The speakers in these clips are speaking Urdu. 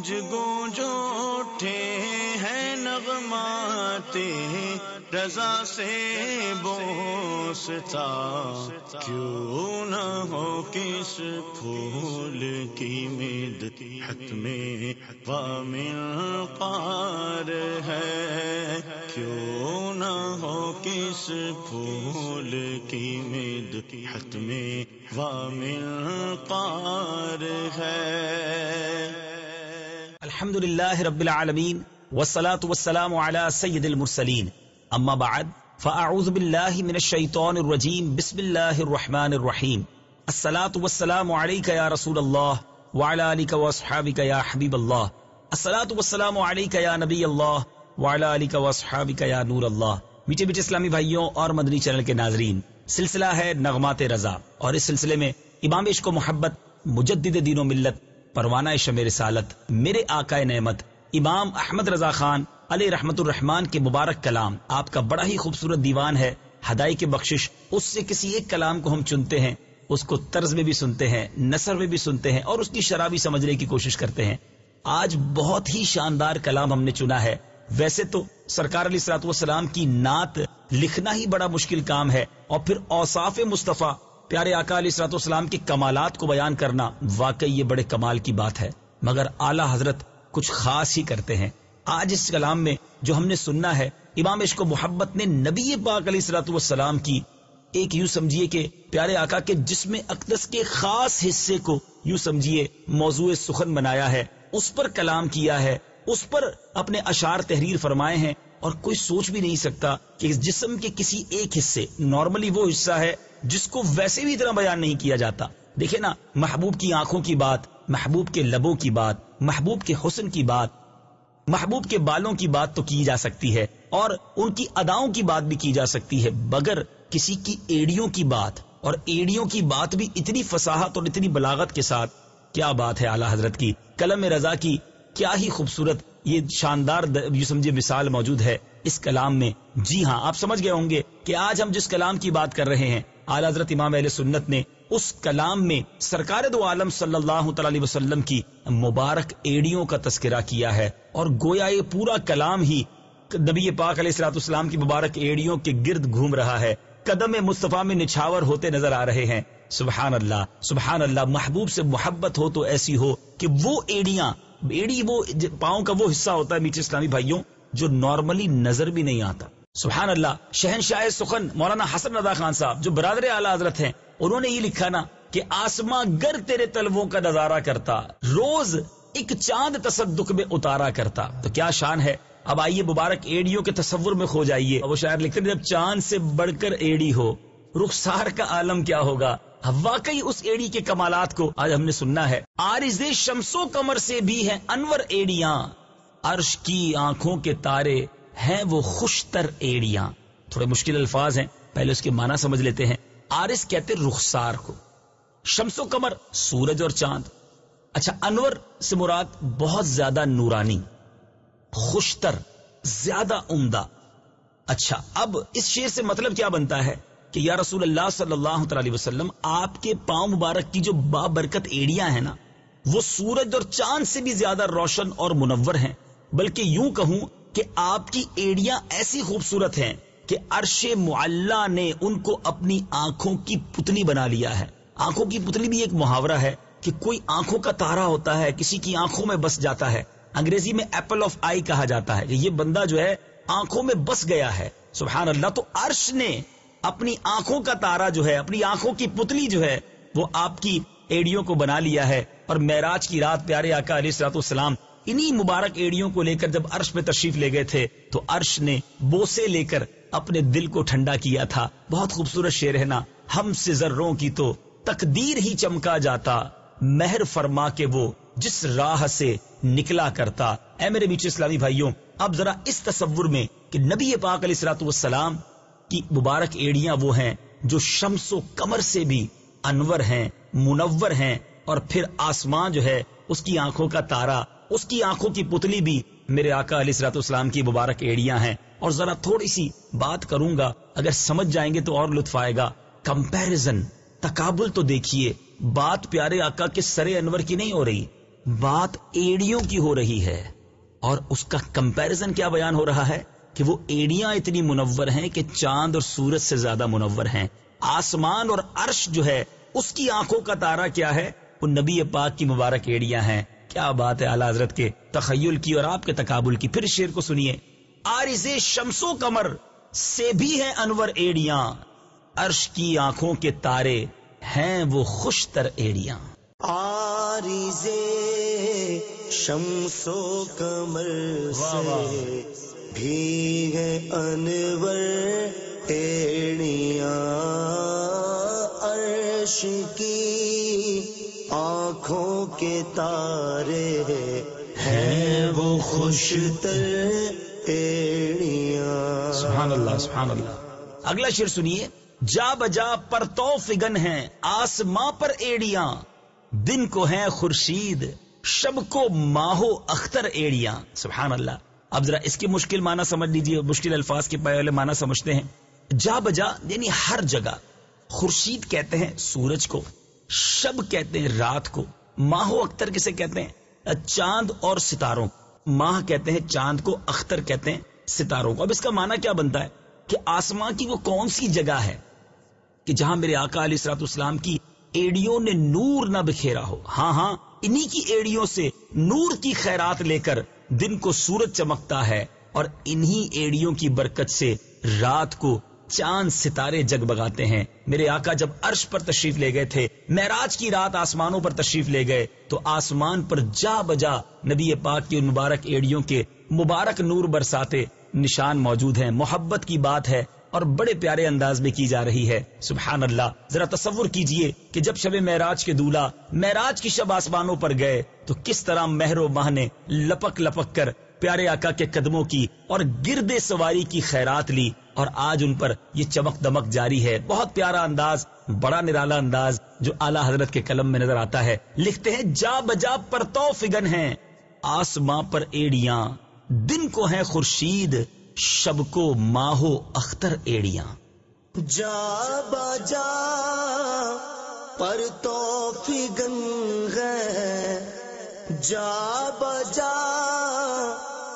گونج گونج اٹھے ہیں نغمات، رضا سے بوستا کیوں نہ ہو کس پھول کی مید حت میں وامل پار ہے۔ کیوں نہ ہو کس پھول کی مید حت میں وامل پار ہے۔ الحمد لله رب العالمين والصلاة والسلام على سيد المرسلين اما بعد، فاعوذ بالله من الشيطان الرجيم بسم الله الرحمن الرحيم الصلاة والسلام عليك يا رسول الله وعلى آلك واصحابك يا حبيب الله الصلاة والسلام عليك يا نبي الله وعلى آلك واصحابك يا نور الله میٹھے میٹھے اسلامی بھائیوں اور مدنی چینل کے ناظرین، سلسلہ ہے نغمات رضا. اور اس سلسلے میں امام عشق و محبت، مجدد دین و ملت پروانہ شم رسالت میرے آقا نعمت، امام احمد رضا خان علی رحمت الرحمان کے مبارک کلام آپ کا بڑا ہی خوبصورت دیوان ہے، ہدائی کے بخشش، اس سے کسی ایک کلام کو ہم چنتے ہیں، اس کو طرز میں بھی سنتے ہیں، نثر میں بھی سنتے ہیں اور اس کی شرابی سمجھنے کی کوشش کرتے ہیں۔ آج بہت ہی شاندار کلام ہم نے چنا ہے۔ ویسے تو سرکار علی سلاط والسلام کی نعت لکھنا ہی بڑا مشکل کام ہے اور پھر اوصاف مصطفیٰ پیارے آقا علیہ سلاط والسلام کے کمالات کو بیان کرنا واقعی یہ بڑے کمال کی بات ہے، مگر اعلی حضرت کچھ خاص ہی کرتے ہیں۔ آج اس کلام میں جو ہم نے سننا ہے، امام عشق و محبت نے نبی پاک علیہ سلاۃ والسلام کی، ایک یوں سمجھیے کہ پیارے آقا کے جسم اقدس کے خاص حصے کو یوں سمجھیے موضوع سخن بنایا ہے، اس پر کلام کیا ہے۔ اس پر اپنے اشار تحریر فرمائے ہیں اور کوئی سوچ بھی نہیں سکتا کہ اس جسم کے کسی ایک حصے، نارملی وہ حصہ ہے جس کو ویسے بھی اتنا بیان نہیں کیا جاتا۔ دیکھیں نا، محبوب کی آنکھوں کی بات، محبوب کے لبوں کی بات، محبوب کے حسن کی بات۔ محبوب کے بالوں کی بات تو کی جا سکتی ہے اور ان کی اداؤں کی بات بھی کی جا سکتی ہے بگر کسی کی ایڑیوں کی بات۔ اور ایڑیوں کی بات بھی اتنی فساحت اور اتنی بلاغت کے ساتھ۔ کیا بات ہے اعلی حضرت کی؟ کلم رضا کی کیا ہی خوبصورت یہ شاندار یہ سمجھے مثال موجود ہے اس کلام میں۔ جی ہاں آپ سمجھ گئے ہوں گے کہ آج ہم جس کلام کی بات کر رہے ہیں، اعلی حضرت امام اہل سنت نے اس کلام میں سرکار دو عالم صلی اللہ تعالی وسلم کی مبارک ایڑیوں کا تذکرہ کیا ہے۔ اور گویا یہ پورا کلام ہی نبی پاک علیہ السلاط اسلام کی مبارک ایڑیوں کے گرد گھوم رہا ہے۔ قدم مصطفیٰ میں نچھاور ہوتے نظر آ رہے ہیں۔ سبحان اللہ سبحان اللہ، محبوب سے محبت ہو تو ایسی ہو کہ وہ ایڑیاں ایڑی وہ پاؤں کا وہ حصہ ہوتا ہے میٹھے اسلامی بھائیوں جو نارملی نظر بھی نہیں آتا۔ سبحان اللہ، شہنشاہ سخن مولانا حسن رضا خان صاحب جو برادر اعلی حضرت ہیں، انہوں نے یہ لکھا نا کہ آسماں گر تیرے تلووں کا نظارہ کرتا، روز ایک چاند تصدق میں اتارا کرتا۔ تو کیا شان ہے؟ اب آئیے مبارک ایڈیوں کے تصور میں کھو جائیے۔ وہ شاعر لکھتے جب چاند سے بڑھ کر ایڈی ہو، رخسار کا عالم کیا ہوگا؟ واقعی اس ایڈی کے کمالات کو آج ہم نے سننا ہے۔ آرز شمسو کمر سے بھی ہے انور ایڈیاں عرش کی آنکھوں کے تارے ہیں وہ خوشتر ایڑیاں۔ تھوڑے مشکل الفاظ ہیں، پہلے اس کے معنی سمجھ لیتے ہیں۔ آرس کہتے رخسار کو۔ شمس و کمر سورج اور چاند۔ اچھا انور سے مراد بہت زیادہ نورانی، خوشتر، زیادہ عمدہ۔ اچھا اب اس شیر سے مطلب کیا بنتا ہے؟ کہ یا رسول اللہ صلی اللہ تعالی وسلم، آپ کے پاؤں مبارک کی جو بابرکت ایڑیاں ہیں نا، وہ سورج اور چاند سے بھی زیادہ روشن اور منور ہیں۔ بلکہ یوں کہوں کہ آپ کی ایڑیاں ایسی خوبصورت ہیں کہ عرش معلہ نے ان کو اپنی آنکھوں کی پتلی بنا لیا ہے۔ آنکھوں کی پتلی بھی ایک محاورہ ہے کہ کوئی آنکھوں کا تارا ہوتا ہے، کسی کی آنکھوں میں بس جاتا ہے۔ انگریزی میں ایپل آف آئی کہا جاتا ہے کہ یہ بندہ جو ہے آنکھوں میں بس گیا ہے۔ سبحان اللہ، تو عرش نے اپنی آنکھوں کا تارا جو ہے، اپنی آنکھوں کی پتلی جو ہے، وہ آپ کی ایڑیوں کو بنا لیا ہے۔ اور معراج کی رات، پیارے آقا علیہ السلاط السلام انہی مبارک ایڑیوں کو لے کر جب عرش میں تشریف لے گئے تھے، تو عرش نے بوسے لے کر اپنے دل کو ٹھنڈا کیا تھا۔ بہت خوبصورت شعر ہے نا، ہم سے ذروں کی تو تقدیر ہی چمکا جاتا، مہر فرما کے وہ جس راہ سے نکلا کرتا۔ اے میرے بیچ اسلامی بھائیوں، اب ذرا اس تصور میں کہ نبی پاک علیہ السلاط والسلام کی مبارک ایڑیاں وہ ہیں جو شمس و کمر سے بھی انور ہیں، منور ہیں اور پھر آسمان جو ہے، اس کی آنکھوں کا تارا اس کی آنکھوں کی پتلی بھی میرے آقا علیہ سرات اسلام کی مبارک ایڑیاں ہیں۔ اور ذرا تھوڑی سی بات کروں گا، اگر سمجھ جائیں گے تو اور لطف آئے گا۔ کمپیرزن تقابل تو دیکھیے، بات پیارے آقا کے سرے انور کی نہیں ہو رہی، بات ایڑیوں کی ہو رہی ہے۔ اور اس کا کمپیرزن کیا بیان ہو رہا ہے؟ کہ وہ ایڑیاں اتنی منور ہیں کہ چاند اور سورج سے زیادہ منور ہیں۔ آسمان اور عرش جو ہے اس کی آنکھوں کا تارا کیا ہے؟ وہ نبی پاک کی مبارک ایڑیاں ہیں۔ کیا بات ہے اعلی حضرت کے تخیل کی اور آپ کے تقابل کی۔ پھر شیر کو سنیے۔ آرز شمس و کمر سے بھی ہے انور ایڑیاں۔ عرش کی آنکھوں کے تارے ہیں وہ خوش تر ایڑیاں۔ آرز شمس و کمر سے بھی ہے انور ایڑیاں عرش کی آنکھوں کے تارے ہیں وہ خوش تر سبحان اللہ سبحان اللہ۔ اگلا شیر سنیے۔ جا بجا پر تو فگن ہے آسماں پر ایڑیاں دن کو ہے خورشید شب کو ماہو اختر ایڑیاں۔ سبحان اللہ۔ اب ذرا اس کی مشکل معنی سمجھ لیجیے مشکل الفاظ کے پہلے معنی سمجھتے ہیں۔ جا بجا یعنی ہر جگہ خورشید کہتے ہیں سورج کو، شب کہتے ہیں رات کو ماہو اختر کسے کہتے ہیں؟ چاند اور ستاروں ماہ کہتے ہیں چاند کو، اختر کہتے ہیں ستاروں کو۔ اب اس کا معنی کیا بنتا ہے؟ کہ آسمان کی وہ کون سی جگہ ہے کہ جہاں میرے آقا علیہ السلاط اسلام کی ایڑیوں نے نور نہ بکھیرا ہو؟ ہاں ہاں انہی کی ایڑیوں سے نور کی خیرات لے کر دن کو سورج چمکتا ہے اور انہی ایڑیوں کی برکت سے رات کو چاند ستارے جگ بگاتے ہیں۔ میرے آقا، جب عرش پر تشریف لے گئے تھے، معراج کی رات آسمانوں پر تشریف لے گئے، تو آسمان پر جا بجا نبی پاک کی مبارک ایڑیوں کے مبارک نور برساتے نشان موجود ہیں۔ محبت کی بات ہے اور بڑے پیارے انداز میں کی جا رہی ہے۔ سبحان اللہ۔ ذرا تصور کیجیے کہ جب شب معراج کے دولا معراج کی شب آسمانوں پر گئے تو کس طرح مہر و ماہ نے لپک لپک کر پیارے آقا کے قدموں کی اور گردے سواری کی خیرات لی اور آج ان پر یہ چمک دمک جاری ہے۔ بہت پیارا انداز، بڑا نرالا انداز جو اعلیٰ حضرت کے قلم میں نظر آتا ہے۔ لکھتے ہیں، جا بجا پر تو فگن ہے آسماں پر ایڑیاں، دن کو ہے خورشید شب کو ماہو اختر ایڑیاں۔ جا بجا پر تو فگن ہے جا بجا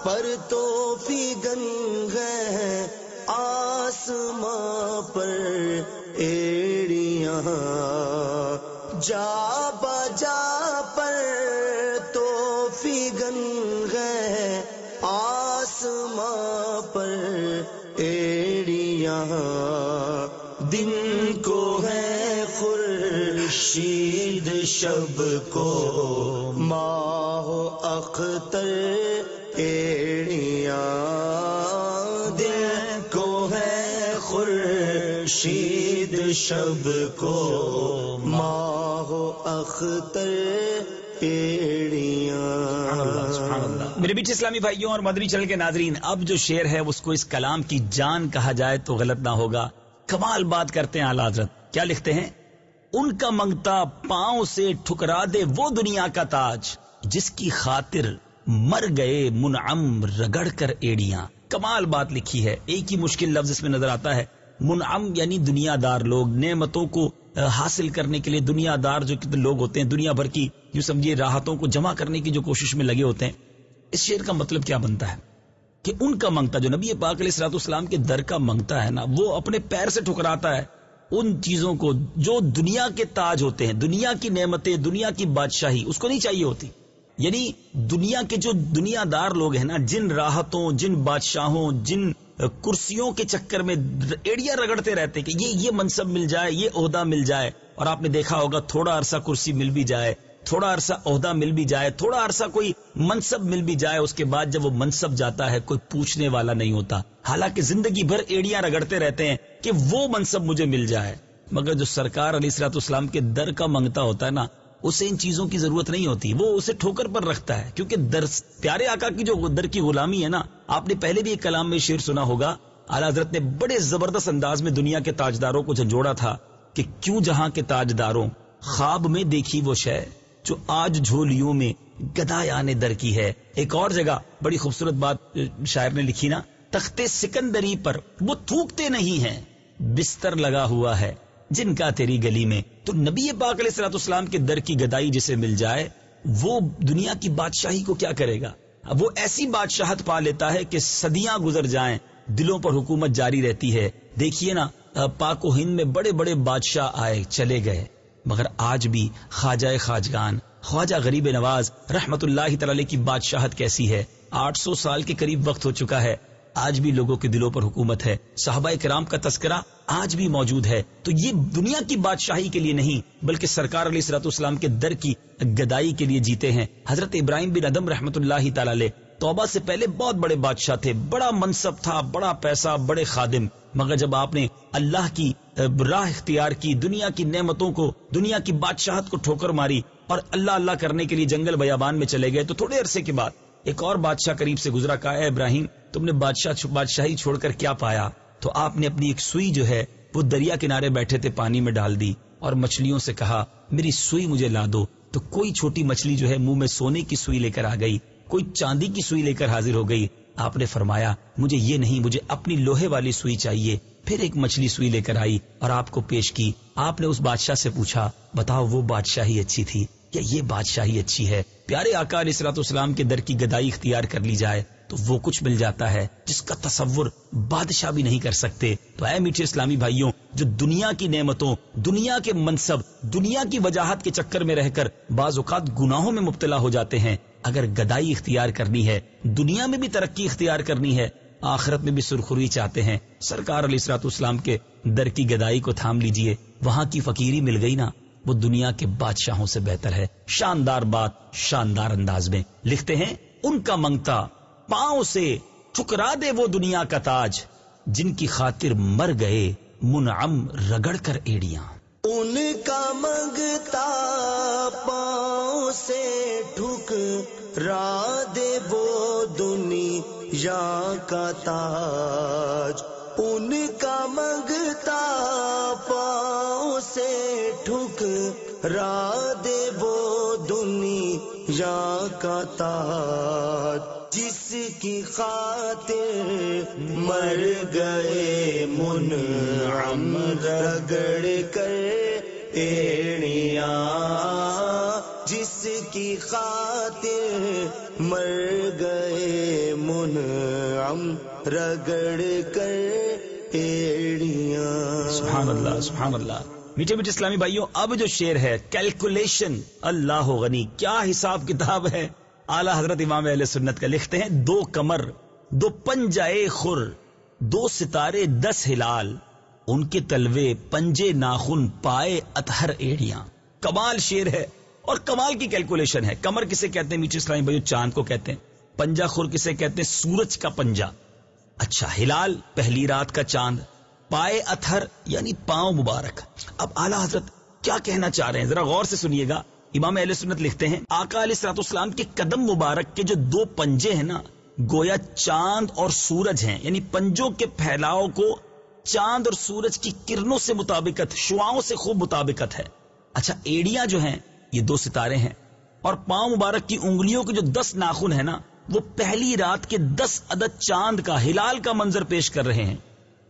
پر تو فگن ہے آسماں پر ایڑیاں۔ جا شب کو ماہ اختر ایڑیاں دن کو ہے خورشید شب کو ماہ اختر میرے بیچ اسلامی بھائیوں اور مدری چل کے ناظرین، اب جو شعر ہے، اس کو اس کلام کی جان کہا جائے تو غلط نہ ہوگا۔ کمال بات کرتے ہیں اعلی حضرت۔ کیا لکھتے ہیں؟ ان کا منگتا پاؤں سے ٹھکرا دے وہ دنیا کا تاج، جس کی خاطر مر گئے منعم رگڑ کر ایڑیاں۔ کمال بات لکھی ہے، ایک ہی مشکل لفظ اس میں نظر آتا ہے۔ منعم یعنی دنیا دار لوگ، نعمتوں کو حاصل کرنے کے لیے دنیا دار جو لوگ ہوتے ہیں، دنیا بھر کی جو سمجھیے راحتوں کو جمع کرنے کی جو کوشش میں لگے ہوتے ہیں۔ اس شعر کا مطلب کیا بنتا ہے؟ کہ ان کا منگتا، جو نبی پاک علیہ السلاط اسلام کے در کا منگتا ہے نا، وہ اپنے پیر سے ٹھکراتا ہے۔ ان چیزوں کو جو دنیا کے تاج ہوتے ہیں، دنیا کی نعمتیں، دنیا کی بادشاہی، اس کو نہیں چاہیے ہوتی۔ یعنی دنیا کے جو دنیا دار لوگ ہیں نا، جن راحتوں جن بادشاہوں، جن کرسیوں کے چکر میں ایڑیاں رگڑتے رہتے کہ یہ یہ منصب مل جائے، یہ عہدہ مل جائے۔ اور آپ نے دیکھا ہوگا تھوڑا عرصہ کرسی مل بھی جائے، تھوڑا عرصہ عہدہ مل بھی جائے، تھوڑا عرصہ کوئی منصب مل بھی جائے، اس کے بعد جب وہ منصب جاتا ہے، کوئی پوچھنے والا نہیں ہوتا۔ حالانکہ زندگی بھر ایڑیاں رگڑتے رہتے ہیں کہ وہ منصب مجھے مل جائے۔ مگر جو سرکار علی سلاط اسلام کے در کا منگتا ہوتا ہے نا، اسے ان چیزوں کی ضرورت نہیں ہوتی۔ وہ اسے ٹھوکر پر رکھتا ہے۔ کیونکہ در، پیارے آقا کی جو در کی غلامی ہے نا، آپ نے پہلے بھی ایک کلام میں شیر سنا ہوگا۔ اعلی حضرت نے بڑے زبردست انداز میں دنیا کے تاجداروں کو جھنجھوڑا تھا کہ کیوں جہاں کے تاجداروں، خواب میں دیکھی وہ شے جو آج جھولیوں میں گدا آنے در کی ہے۔ ایک اور جگہ بڑی خوبصورت بات شاعر نے لکھی نا، تختے سکندری پر وہ تھوکتے نہیں ہیں۔ بستر لگا ہوا ہے۔ جن کا تیری گلی میں۔ تو نبی پاک علیہ السلط اسلام کے در کی گدائی جسے مل جائے، وہ دنیا کی بادشاہی کو کیا کرے گا؟ وہ ایسی بادشاہت پا لیتا ہے کہ صدیاں گزر جائیں، دلوں پر حکومت جاری رہتی ہے۔ دیکھیے نا پاک و ہند میں بڑے بڑے بادشاہ آئے، چلے گئے۔ مگر آج بھی خواجہ خاجگان، خواجہ غریب نواز رحمت اللہ تعالی کی بادشاہت کیسی ہے؟ آٹھ سو سال کے قریب وقت ہو چکا ہے۔ آج بھی لوگوں کے دلوں پر حکومت ہے، صحابہ کرام کا تذکرہ آج بھی موجود ہے۔ تو یہ دنیا کی بادشاہی کے لیے نہیں، بلکہ سرکار علیہ سرات اسلام کے در کی گدائی کے لیے جیتے ہیں۔ حضرت ابراہیم بن ادم رحمت اللہ تعالی توبہ سے پہلے بہت بڑے بادشاہ تھے، بڑا منصب تھا، بڑا پیسہ، بڑے خادم۔ مگر جب آپ نے اللہ کی راہ اختیار کی، دنیا کی نعمتوں کو، دنیا کی بادشاہت کو ٹھوکر ماری اور اللہ اللہ کرنے کے لیے جنگل بیابان میں چلے گئے، تو تھوڑے عرصے کے بعد ایک اور بادشاہ قریب سے گزرا کہا اے ابراہیم، تم نے بادشاہ بادشاہی چھوڑ کر کیا پایا؟ تو آپ نے اپنی ایک سوئی جو ہے، وہ دریا کنارے بیٹھے تھے پانی میں ڈال دی اور مچھلیوں سے کہا، میری سوئی مجھے لا دو۔ تو کوئی چھوٹی مچھلی جو ہے، منہ میں سونے کی سوئی لے کر آ گئی۔ کوئی چاندی کی سوئی لے کر حاضر ہو گئی۔ آپ نے فرمایا، مجھے یہ نہیں، مجھے اپنی لوہے والی سوئی چاہیے۔ پھر ایک مچھلی سوئی لے کر آئی اور آپ کو پیش کی۔ آپ نے اس بادشاہ سے پوچھا، بتاؤ وہ بادشاہی اچھی تھی؟ یا یہ بادشاہی اچھی ہے؟ پیارے آکا علیہ اسرات اسلام کے در کی گدائی اختیار کر لی جائے تو وہ کچھ مل جاتا ہے جس کا تصور بادشاہ بھی نہیں کر سکتے۔ تو اے میٹھے اسلامی بھائیوں، جو دنیا کی نعمتوں، دنیا کے منصب، دنیا کی وجاہت کے چکر میں رہ کر بعض اوقات گناہوں میں مبتلا ہو جاتے ہیں، اگر گدائی اختیار کرنی ہے، دنیا میں بھی ترقی اختیار کرنی ہے، آخرت میں بھی سرخری چاہتے ہیں۔ سرکار علیہ اسرات اسلام کے در کی گدائی کو تھام لیجیے، وہاں کی فقیری مل گئی نا؟ وہ دنیا کے بادشاہوں سے بہتر ہے۔ شاندار بات، شاندار انداز میں۔ لکھتے ہیں، ان کا منگتا، پاؤں سے ٹھکرا دے وہ دنیا کا تاج، جن کی خاطر مر گئے منعم رگڑ کر ایڑیاں۔ ان کا منگتا، پاؤں سے ٹھک را دے وہ دنیا کا تاج۔ ان کا منگتا را دے وہ دنیا کا تاج، جس کی خاطر مر گئے من ہم رگڑ کر ایڑیاں، جس کی خاطر مر گئے من ہم رگڑ کر ایڑیاں۔ سبحان اللہ سبحان اللہ۔ میٹھے میٹھے اسلامی بھائیوں، اب جو شیر ہے کیلکولیشن اللہ غنی، کیا حساب کتاب ہے؟ اعلی حضرت امام علیہ سنت کا لکھتے ہیں، دو کمر، دو پنجائے خر، دو ستارے دس ہلال، ان کے تلوے پنجے ناخن، پائے اتہر ایڑیاں۔ کمال شیر ہے، اور کمال کی کیلکولیشن ہے۔ کمر کسے کہتے ہیں؟ میٹھے اسلامی بھائی چاند کو کہتے ہیں۔ پنجا خور کسے کہتے ہیں؟ سورج کا پنجا۔ اچھا ہلال، پہلی رات کا چاند۔ پائے اتھر یعنی پاؤں مبارک۔ اب اعلی حضرت کیا کہنا چاہ رہے ہیں؟ ذرا غور سے سنیے گا۔ امام علیہ سنت لکھتے ہیں، آقا علیہ سرات اسلام کے قدم مبارک کے جو دو پنجے ہیں نا، گویا چاند اور سورج ہیں۔ یعنی پنجوں کے پھیلاؤ کو چاند اور سورج کی کرنوں سے مطابقت، شعاؤں سے خوب مطابقت ہے۔ اچھا ایڑیاں جو ہیں، یہ دو ستارے ہیں۔ اور پاؤں مبارک کی انگلیوں کے جو دس ناخن ہے نا، وہ پہلی رات کے دس عدد چاند کا، ہلال کا منظر پیش کر رہے ہیں۔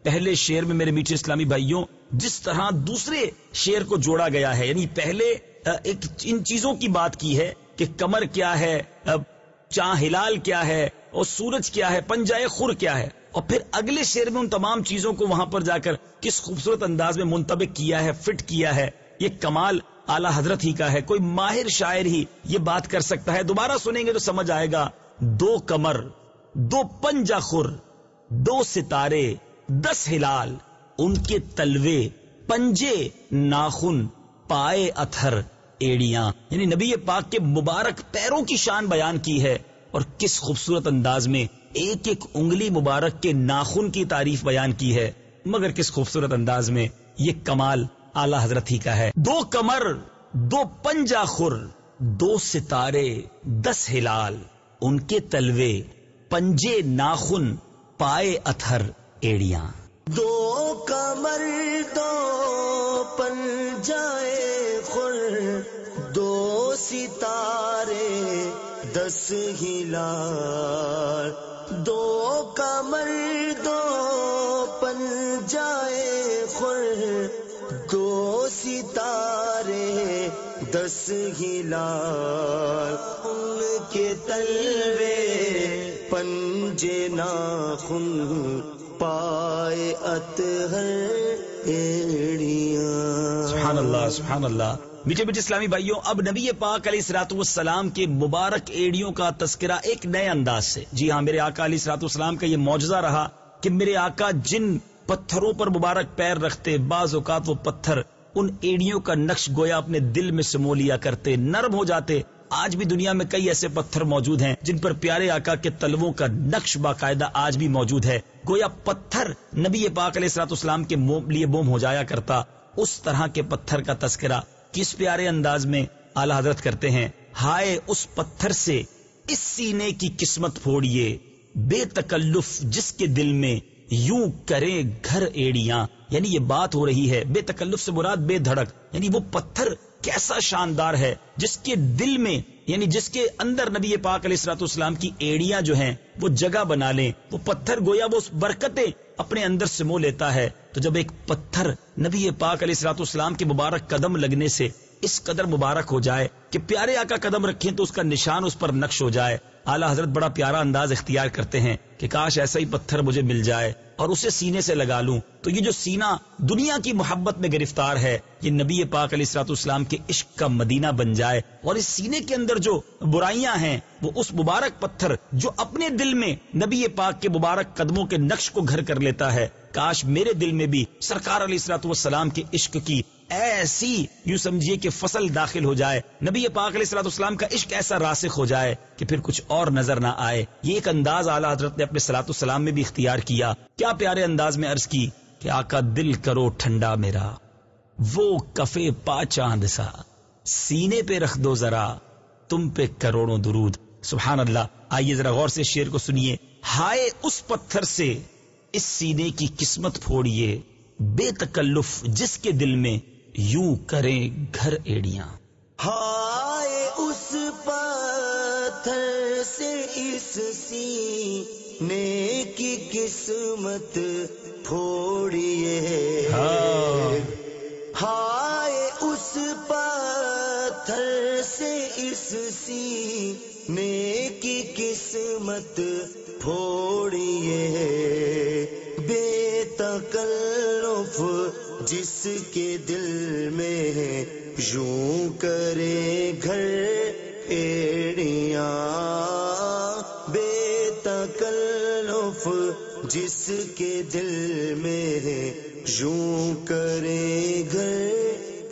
پہلے شیر میں میرے میٹھے اسلامی بھائیوں، جس طرح دوسرے شیر کو جوڑا گیا ہے یعنی پہلے ایک ان چیزوں کی بات کی ہے کہ کمر کیا ہے چاہ ہلال کیا ہے، اور سورج کیا ہے پنجائے خور کیا ہے۔ اور پھر اگلے شیر میں ان تمام چیزوں کو وہاں پر جا کر کس خوبصورت انداز میں منتبک کیا ہے، فٹ کیا ہے، یہ کمال اعلی حضرت ہی کا ہے۔ کوئی ماہر شاعر ہی یہ بات کر سکتا ہے۔ دوبارہ سنیں گے تو سمجھ آئے گا، دو کمر، دو پنجا خور دو ستارے۔ دس ہلال، ان کے تلوے، پنجے ناخن، پائے اتھر، ایڑیاں۔ یعنی نبی پاک کے مبارک پیروں کی شان بیان کی ہے۔ اور کس خوبصورت انداز میں ایک ایک انگلی مبارک کے ناخن کی تعریف بیان کی ہے۔ مگر کس خوبصورت انداز میں یہ کمال اعلی حضرت ہی کا ہے۔ دو کمر، دو پنجا خر، دو ستارے، دس ہلال، ان کے تلوے، پنجے ناخن، پائے اتھر۔ ایڑیاں۔ دو کمر، دو پنجائے ستارے، دس ہلال۔ دو کمر، دو پن جائے خور دو ستارے، دس ہلال۔ ان کے تلوے پنجے ناخن۔ پائے سبحان اللہ سبحان اللہ میٹھے میٹھے اسلامی بھائیوں، اب نبی پاک علیہ السلاط والسلام کے مبارک ایڑیوں کا تذکرہ ایک نئے انداز سے۔ جی ہاں میرے آقا علیہ السلاط والسلام کا یہ معجزہ رہا کہ میرے آقا جن پتھروں پر مبارک پیر رکھتے، بعض اوقات وہ پتھر ان ایڑیوں کا نقش گویا اپنے دل میں سمو لیا کرتے، نرم ہو جاتے آج بھی دنیا میں کئی ایسے پتھر موجود ہیں جن پر پیارے آقا کے تلووں کا نقش باقاعدہ آج بھی موجود ہے۔ گویا پتھر نبی پاک علیہ السلاط اسلام کے لیے بوم ہو جایا کرتا۔ اس طرح کے پتھر کا تذکرہ کس پیارے انداز میں اعلی حضرت کرتے ہیں۔ ہائے اس پتھر سے اس سینے کی قسمت پھوڑیے۔ بے تکلف جس کے دل میں یوں کرے گھر ایڑیاں۔ یعنی یہ بات ہو رہی ہے، بے تکلف سے مراد بے دھڑک۔ یعنی وہ پتھر کیسا شاندار ہے، جس کے دل میں یعنی جس کے اندر نبی پاک علیہ السلاط اسلام کی ایڑیاں جو ہیں، وہ جگہ بنا لیں، وہ پتھر گویا وہ برکتیں اپنے اندر سے مو لیتا ہے۔ تو جب ایک پتھر نبی پاک علیہ السلاط اسلام کے مبارک قدم لگنے سے اس قدر مبارک ہو جائے کہ پیارے آقا قدم رکھیں تو اس کا نشان اس پر نقش ہو جائے۔ اعلیٰ حضرت بڑا پیارا انداز اختیار کرتے ہیں کہ کاش ایسا ہی پتھر مجھے مل جائے اور اسے سینے سے لگا لوں۔ تو یہ جو سینہ دنیا کی محبت میں گرفتار ہے، یہ نبی پاک علیہ السلاط اسلام کے عشق کا مدینہ بن جائے اور اس سینے کے اندر جو برائیاں ہیں، وہ اس مبارک پتھر جو اپنے دل میں نبی پاک کے مبارک قدموں کے نقش کو گھر کر لیتا ہے۔ کاش میرے دل میں بھی سرکار علیہ السلاط والسلام کے عشق کی ایسی یوں سمجھیے کہ فصل داخل ہو جائے۔ نبی پاک علیہ السلاط اسلام کا عشق ایسا راسخ ہو جائے کہ پھر کچھ اور نظر نہ آئے۔ یہ ایک انداز اعلیٰ حضرت نے اپنے سلاط السلام میں بھی اختیار کیا۔ کیا پیارے انداز میں عرض کی کہ آقا دل کرو ٹھنڈا میرا، وہ کفے پا چاند سا، سینے پہ رکھ دو ذرا، تم پہ کروڑوں درود۔ سبحان اللہ، آئیے ذرا غور سے شیر کو سنیے۔ ہائے اس پتھر سے، اس سینے کی قسمت پھوڑیے، بے تکلف جس کے دل میں یوں کریں گھر ایڑیاں۔ ہائے اس پتھر سے اس سینے کی قسمت پھوڑیے ہائے اس پتھر سے اس سینے کی قسمت پھوڑیے تکلف جس کے دل میں یوں کرے گھر ایڑیاں بے تکلف جس کے دل میں یوں کرے گھر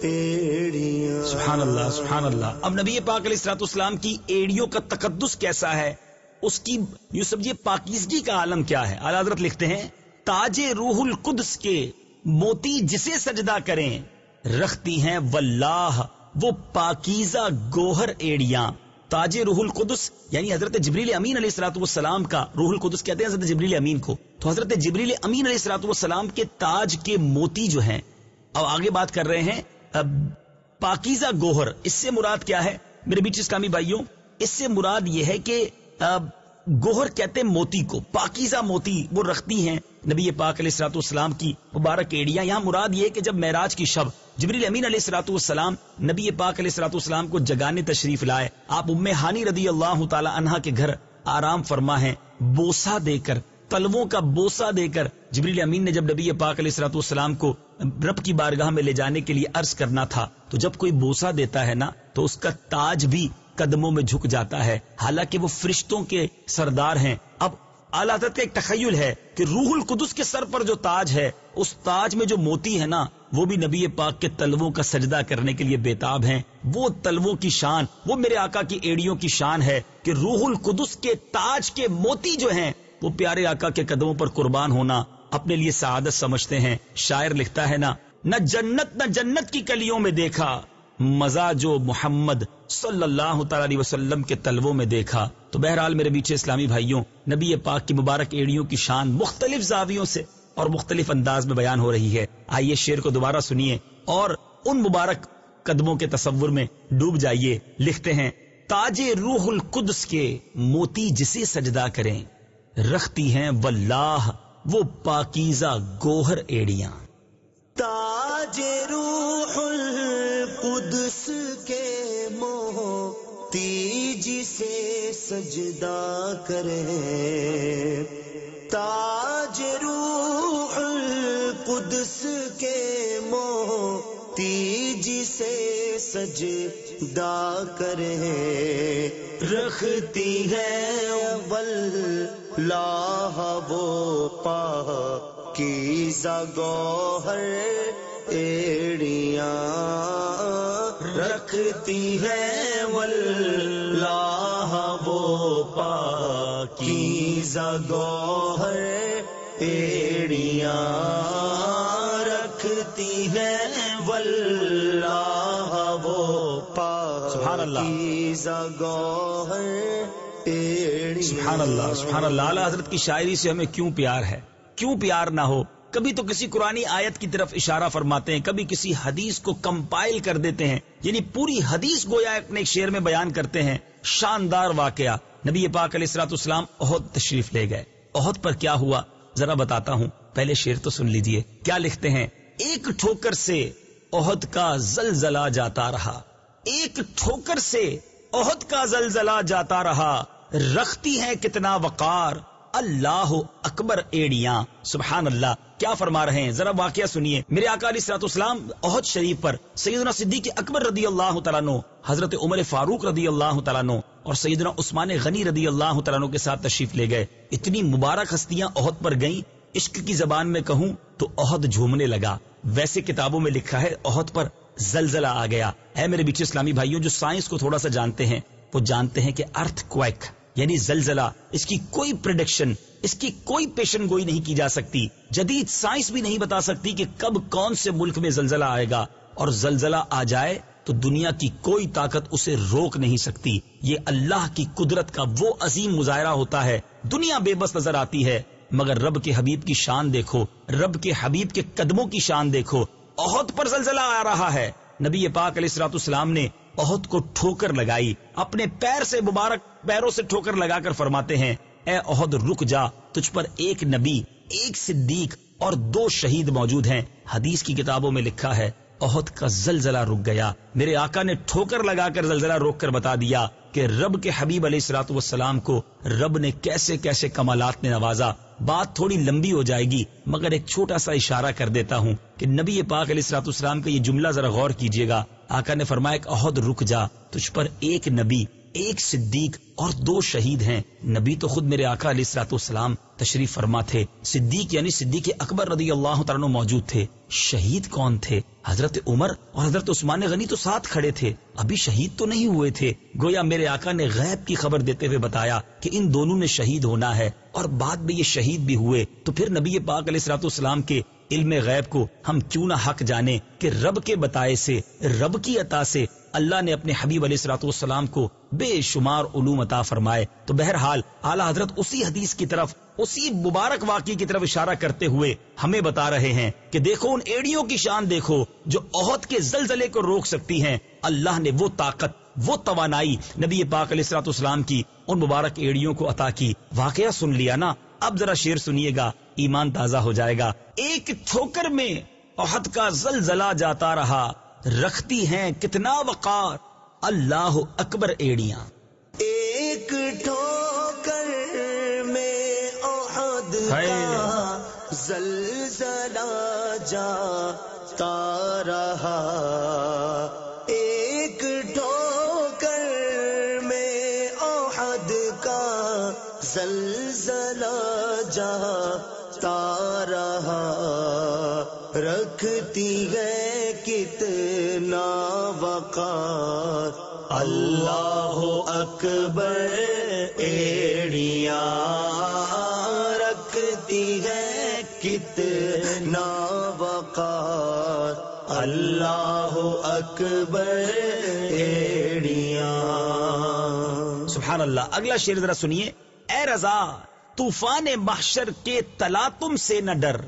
ایڑیاں سبحان اللہ سبحان اللہ اب نبی پاک علیہ السلاط اسلام کی ایڑیوں کا تقدس کیسا ہے؟ اس کی یوں سمجھیے پاکیزگی کا عالم کیا ہے؟ حضرت لکھتے ہیں تاج روح القدس کے موتی جسے سجدہ کریں، رکھتی ہیں واللہ، وہ پاکیزہ گوہر ایڑیاں۔ تاج روح القدس یعنی حضرت جبریل امین علیہ السلاۃ والسلام کا روح القدس، کہتے ہیں حضرت جبریل امین کو۔ تو حضرت جبریل امین علیہ السلاۃ والسلام کے تاج کے موتی جو ہیں، اب آگے بات کر رہے ہیں، اب پاکیزہ گوہر، اس سے مراد کیا ہے؟ میرے بیچ اسلامی بھائیوں، اس سے مراد یہ ہے کہ گوہر کہتے ہیں موتی کو، پاکیزہ موتی وہ رکھتی ہیں نبی پاک علیہ السلاۃ والسلام کی مبارک ایڑیاں۔ یہاں مراد یہ کہ جب معراج کی شب جبریل امین علیہ السلاۃ والسلام نبی پاک علیہ السلاۃ والسلام کو جگانے تشریف لائے، آپ ام ہانی رضی اللہ تعالی عنہا کے گھر آرام فرما ہے بوسا دے کر، تلووں کا بوسا دے کر جبریل امین نے جب نبی پاک علیہ السلاۃ والسلام کو رب کی بارگاہ میں لے جانے کے لیے عرض کرنا تھا، تو جب کوئی بوسا دیتا ہے نا، تو اس کا تاج بھی قدموں میں جھک جاتا ہے۔ حالانکہ وہ فرشتوں کے سردار ہیں۔ اب اعلیٰ کا ایک تخیل ہے کہ روح القدس کے سر پر جو تاج ہے، اس تاج میں جو موتی ہے نا، وہ بھی نبی پاک کے تلووں کا سجدہ کرنے کے لیے بےتاب ہیں۔ وہ تلووں کی شان، وہ میرے آقا کی ایڑیوں کی شان ہے کہ روح القدس کے تاج کے موتی جو ہیں، وہ پیارے آقا کے قدموں پر قربان ہونا اپنے لیے سعادت سمجھتے ہیں۔ شاعر لکھتا ہے نا، نہ جنت نہ جنت کی کلیوں میں دیکھا۔ مزہ جو محمد صلی اللہ تعالی علیہ وسلم کے تلووں میں دیکھا، تو بہرحال میرے بیچے اسلامی بھائیوں، نبی پاک کی مبارک ایڑیوں کی شان مختلف زاویوں سے اور مختلف انداز میں بیان ہو رہی ہے۔ آئیے شیر کو دوبارہ سنیے اور ان مبارک قدموں کے تصور میں ڈوب جائیے۔ لکھتے ہیں، تاج روح القدس کے موتی جسے سجدہ کریں، رکھتی ہیں واللہ وہ پاکیزہ گوہر ایڑیاں۔ تاج روح القدس کے موہ تیج سے سجدہ کرے۔ تاج روح القدس کے موہ تیج سے سجدہ کرے۔ رکھتی ہے لاہ وہ پا کی زگوہر ایڑیاں رکھتی ہے واللہ وہ پا کی زگوہر ایڑیاں رکھتی ہے واللہ وہ پا سبحان اللہ۔ کی زگوہر سبحان اللہ سبحان اللہ۔ اعلیٰ حضرت کی شاعری سے ہمیں کیوں پیار ہے؟ کیوں پیار نہ ہو؟ کبھی تو کسی قرآن آیت کی طرف اشارہ فرماتے ہیں، کبھی کسی حدیث کو کمپائل کر دیتے ہیں یعنی پوری حدیث گویا اپنے ایک شعر میں بیان کرتے ہیں، شاندار واقعہ۔ نبی پاک علیہ السلاط اسلام عہد تشریف لے گئے۔ عہد پر کیا ہوا؟ ذرا بتاتا ہوں، پہلے شعر تو سن لیجیے۔ کیا لکھتے ہیں؟ ایک ٹھوکر سے عہد کا زلزلہ جاتا رہا۔ ایک ٹھوکر سے عہد کا زلزلہ جاتا رہا۔ رکھتی ہیں کتنا وقار۔ اللہ اکبر ایڑیاں۔ سبحان اللہ کیا فرما رہے ہیں؟ ذرا واقعہ سنیے۔ میرے آقا علیہ اسلام عہد شریف پر سیدنا صدیق اکبر رضی اللہ تعالیٰ نو حضرت عمر فاروق رضی اللہ تعالیٰ نو اور سیدنا عثمان غنی رضی اللہ تعالیٰ کے ساتھ تشریف لے گئے۔ اتنی مبارک ہستیاں عہد پر گئیں۔ عشق کی زبان میں کہوں تو عہد جھومنے لگا۔ ویسے کتابوں میں لکھا ہے عہد پر زلزلہ آ گیا۔ ہے میرے بیچ اسلامی بھائیوں، جو سائنس کو تھوڑا سا جانتے ہیں، وہ جانتے ہیں کہ ارتھ کویک یعنی زلزلہ، اس کی کوئی پروڈکشن اس کی کوئی پیشن گوئی نہیں کی جا سکتی۔ جدید سائنس بھی نہیں بتا سکتی کہ کب کون سے ملک میں زلزلہ آئے گا۔ اور زلزلہ آ جائے تو دنیا کی کوئی طاقت اسے روک نہیں سکتی۔ یہ اللہ کی قدرت کا وہ عظیم مظاہرہ ہوتا ہے۔ دنیا بے بس نظر آتی ہے۔ مگر رب کے حبیب کی شان دیکھو۔ رب کے حبیب کے قدموں کی شان دیکھو۔ عہد پر زلزلہ آ رہا ہے۔ نبی پاک علیہ السلاط اسلام نے عہد کو ٹھوکر لگائی۔ اپنے پیر سے مبارک پیروں سے ٹھوکر لگا کر فرماتے ہیں، اے عہد رک جا، تجھ پر ایک نبی، ایک صدیق اور دو شہید موجود ہیں۔ حدیث کی کتابوں میں لکھا ہے عہد کا زلزلہ رک گیا۔ میرے آقا نے ٹھوکر لگا کر زلزلہ روک کر بتا دیا کہ رب کے حبیب علیہ السلاط والسلام کو رب نے کیسے کیسے کمالات نے نوازا۔ بات تھوڑی لمبی ہو جائے گی، مگر ایک چھوٹا سا اشارہ کر دیتا ہوں کہ نبی پاک علیہ السلاط اسلام کا یہ جملہ ذرا غور کیجیے گا۔ آقا نے فرمایا کہ عہد رک جا، تجھ پر ایک نبی ایک صدیق اور دو شہید ہیں۔ نبی تو خود میرے آقا علیہ السلاط والسلام تشریف فرما تھے۔ صدیق یعنی صدیق اکبر رضی اللہ تعالیٰ موجود تھے۔ شہید کون تھے؟ حضرت عمر اور حضرت عثمان غنی تو ساتھ کھڑے تھے۔ ابھی شہید تو نہیں ہوئے تھے۔ گویا میرے آقا نے غیب کی خبر دیتے ہوئے بتایا کہ ان دونوں نے شہید ہونا ہے اور بعد میں یہ شہید بھی ہوئے۔ تو پھر نبی پاک علیہ السلاط والسلام کے علم غیب کو ہم کیوں نہ حق جانے کہ رب کے بتائے سے، رب کی عطا سے اللہ نے اپنے حبیب علیہ السلاط والسلام کو بے شمار علوم عطا فرمائے۔ تو بہرحال اعلیٰ حضرت اسی حدیث کی طرف، اسی مبارک واقعی کی طرف اشارہ کرتے ہوئے ہمیں بتا رہے ہیں کہ دیکھو، ان ایڑیوں کی شان دیکھو جو عہد کے زلزلے کو روک سکتی ہیں۔ اللہ نے وہ طاقت، وہ توانائی نبی پاک علیہ السلاط اسلام کی ان مبارک ایڑیوں کو عطا کی۔ واقعہ سن لیا نا؟ اب ذرا شیر سنیے گا، ایمان تازہ ہو جائے گا۔ ایک ٹھوکر میں عہد کا زلزلہ جاتا رہا۔ رکھتی ہیں کتنا وقار۔ اللہ اکبر ایڑیاں۔ ایک ٹھوکر میں احد کا زلزلہ جاتا رہا۔ ایک ٹھوکر میں احد کا زلزلہ جاتا رہا۔ رکھتی ہے کتنا وقار۔ اللہ اکبر ایڑیاں رکھتی ہے کتنا وقار۔ اللہ اکبر ایڑیاں سبحان اللہ اگلا شیر ذرا سنیے۔ اے رضا، طوفان محشر کے تلاتم سے نہ ڈر۔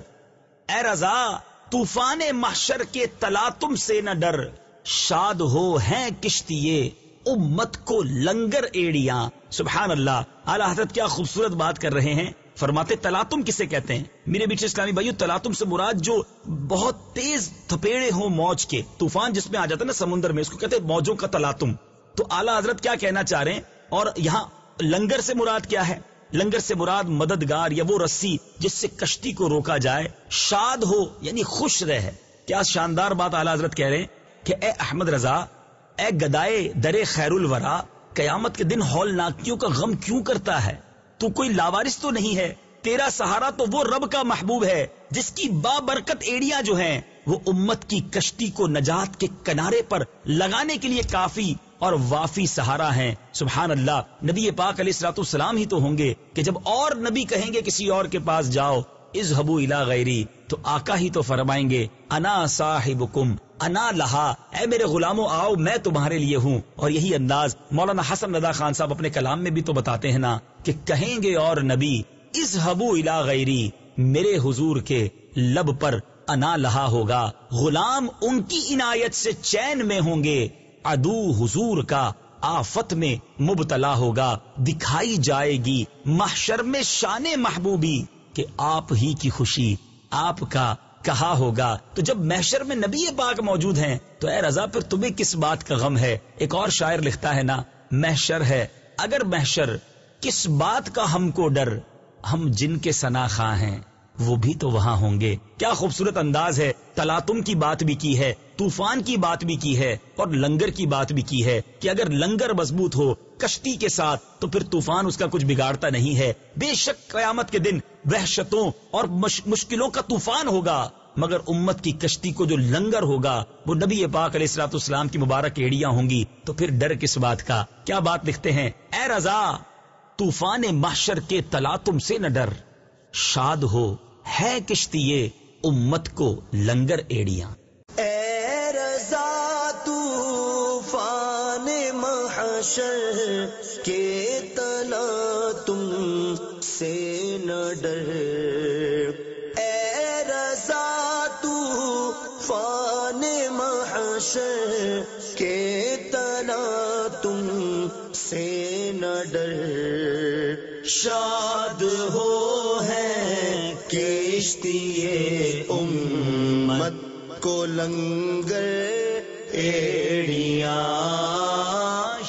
اے رضا طوفان محشر کے تلاتم سے نہ ڈر۔ شاد ہو ہیں کشتیے امت کو لنگر ایڑیاں۔ سبحان اللہ۔ اعلی حضرت کیا خوبصورت بات کر رہے ہیں۔ فرماتے تلاتم کسے کہتے ہیں؟ میرے بیچ اسلامی بھائیو تلاتم سے مراد جو بہت تیز تھپیڑے ہوں موج کے۔ طوفان جس میں آ جاتا ہے نا سمندر میں، اس کو کہتے ہیں موجوں کا تلاتم تو اعلیٰ حضرت کیا کہنا چاہ رہے ہیں؟ اور یہاں لنگر سے مراد کیا ہے؟ لنگر سے مراد مددگار یا وہ رسی جس سے کشتی کو روکا جائے، شاد ہو یعنی خوش رہے۔ کیا شاندار بات اعلیٰ حضرت کہہ رہے ہیں کہ اے احمد رضا، اے گدائے در خیر الورا قیامت کے دن ہال ناکیوں کا غم کیوں کرتا ہے؟ تو کوئی لاوارس تو نہیں ہے۔ تیرا سہارا تو وہ رب کا محبوب ہے جس کی با برکت ایڑیاں جو ہیں، وہ امت کی کشتی کو نجات کے کنارے پر لگانے کے لیے کافی۔ اور وافی سہارا ہیں۔ سبحان اللہ، نبی پاک علیہ السلاط السلام ہی تو ہوں گے کہ جب اور نبی کہیں گے کسی اور کے پاس جاؤ از حبو الا غیری، تو آقا ہی تو فرمائیں گے، انا صاحب انا لہا، اے میرے غلاموں آؤ، میں تمہارے لیے ہوں۔ اور یہی انداز مولانا حسن رضا خان صاحب اپنے کلام میں بھی تو بتاتے ہیں نا کہ کہیں گے اور نبی اس حبو الا غیری، میرے حضور کے لب پر انا لہا ہوگا۔ غلام ان کی عنایت سے چین میں ہوں گے۔ ادو حضور کا آفت میں مبتلا ہوگا، دکھائی جائے گی محشر میں شان محبوبی کہ آپ ہی کی خوشی آپ کا کہا ہوگا۔ تو جب محشر میں نبی پاک موجود ہیں، تو اے رضا، پھر تمہیں کس بات کا غم ہے؟ ایک اور شاعر لکھتا ہے نا، محشر ہے۔ اگر محشر کس بات کا ہم کو ڈر، ہم جن کے سنا خواہ ہیں۔ وہ بھی تو وہاں ہوں گے۔ کیا خوبصورت انداز ہے۔ تلاتم کی بات بھی کی ہے، طوفان کی بات بھی کی ہے اور لنگر کی بات بھی کی ہے کہ اگر لنگر مضبوط ہو کشتی کے ساتھ، تو پھر طوفان اس کا کچھ بگاڑتا نہیں ہے۔ بے شک قیامت کے دن وحشتوں اور مش مشکلوں کا طوفان ہوگا۔ مگر امت کی کشتی کو جو لنگر ہوگا، وہ نبی پاک علیہ السلاط اسلام کی مبارک ایڑیاں ہوں گی۔ تو پھر ڈر کس بات کا؟ کیا بات لکھتے ہیں؟ اے رضا، طوفان محشر کے تلاتم سے نہ ڈر۔ شاد ہو، ہے کشتی امت کو لنگر ایڑیاں۔ اے رضا طوفان محشر کے تلا تم سے نہ ڈر۔ اے رضا طوفان محشر کے تلا تم سے نہ ڈر۔ شاد ہو کشتی امت کو لنگر ایڑیاں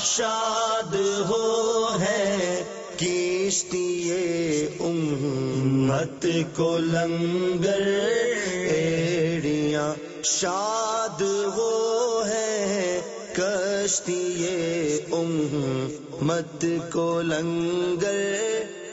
شاد ہو ہے کشتی امت کو لنگر ایڑیاں شاد ہو ہے کشتی امت کو لنگر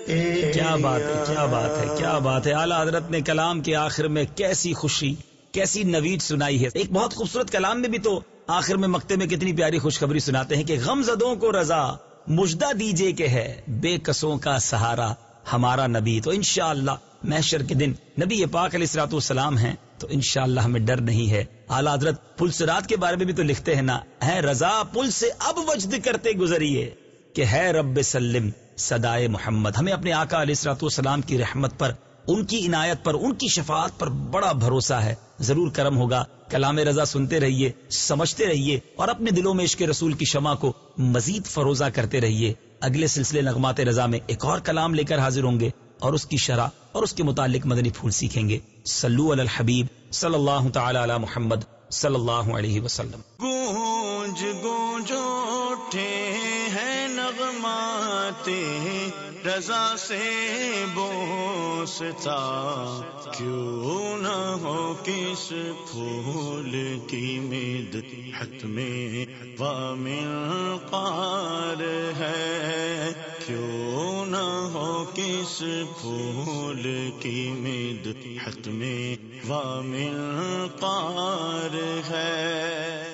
کیا بات ہے، کیا بات ہے، کیا بات ہے؟ اعلیٰ حضرت نے کلام کے آخر میں کیسی خوشی، کیسی نوید سنائی ہے۔ ایک بہت خوبصورت کلام میں بھی تو آخر میں مکتے میں کتنی پیاری خوشخبری سناتے ہیں کہ غم زدوں کو رضا مجدہ دیجے کہ ہے، بے قصوں کا سہارا ہمارا نبی۔ تو انشاءاللہ محشر کے دن نبی پاک علیہ السلاط والسلام ہیں، تو انشاءاللہ ہمیں ڈر نہیں ہے۔ اعلیٰ حضرت پل سرات کے بارے میں بھی تو لکھتے ہیں نا ہے رضا پل سے اب وجد کرتے گزریے کہ ہے رب سلم سدائے محمد۔ ہمیں اپنے آقا علیہ السلاط والسلام کی رحمت پر، ان کی عنایت پر، ان کی شفاعت پر بڑا بھروسہ ہے۔ ضرور کرم ہوگا۔ کلام رضا سنتے رہیے، سمجھتے رہیے اور اپنے دلوں میں عشق رسول کی شمع کو مزید فروزہ کرتے رہیے۔ اگلے سلسلے نغمات رضا میں ایک اور کلام لے کر حاضر ہوں گے اور اس کی شرح اور اس کے متعلق مدنی پھول سیکھیں گے۔ سلو علی الحبیب صلی اللہ تعالی علی محمد صلی اللہ علیہ وسلم۔ گونج گونج اٹھے ہیں نغمات رضا سے بوستا کیوں نہ ہو کس پھول کی مد حت میں وامل قار ہے۔ کیوں نہ ہو کس پھول کی مد حت میں وامل قار ہے۔